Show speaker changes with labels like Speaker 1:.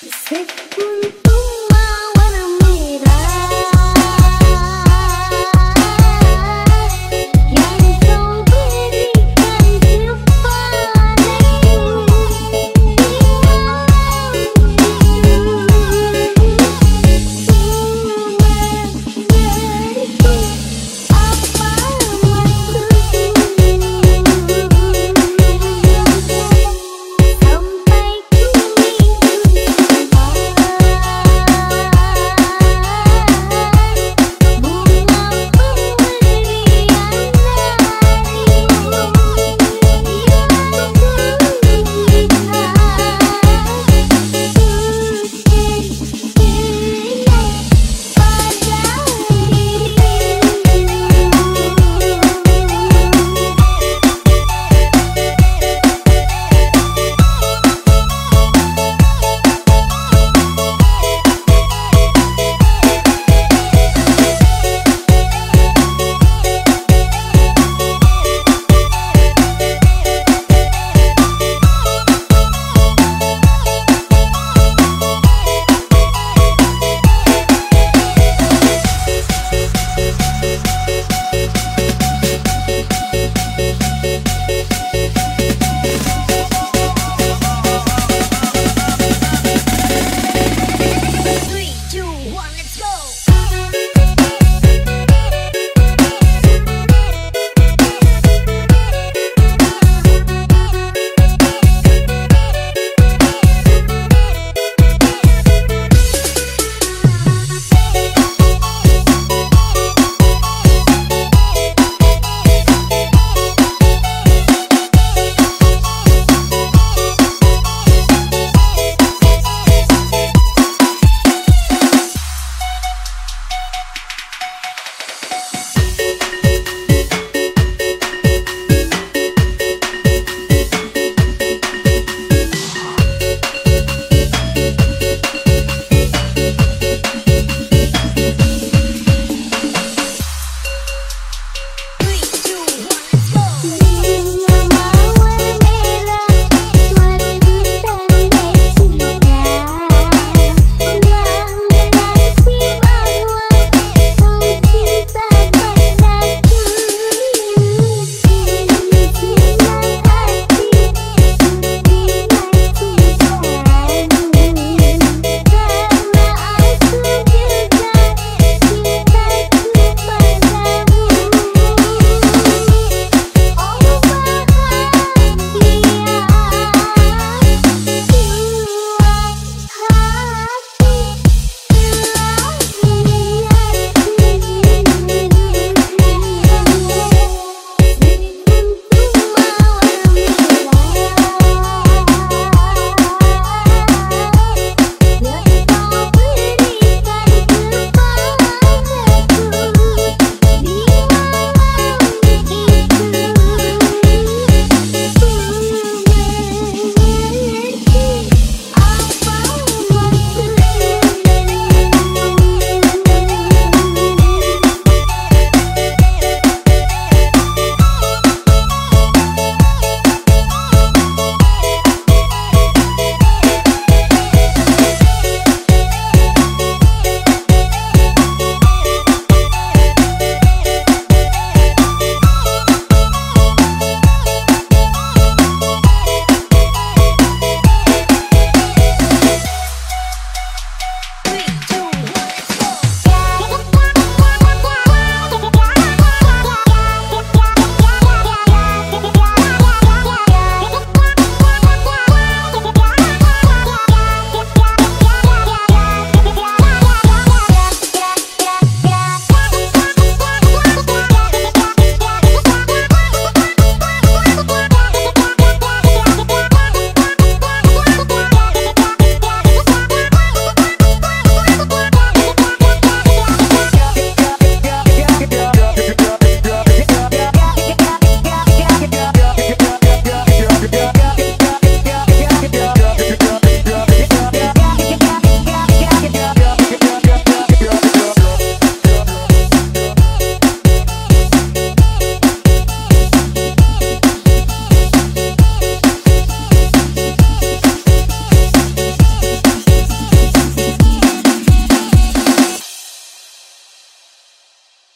Speaker 1: Según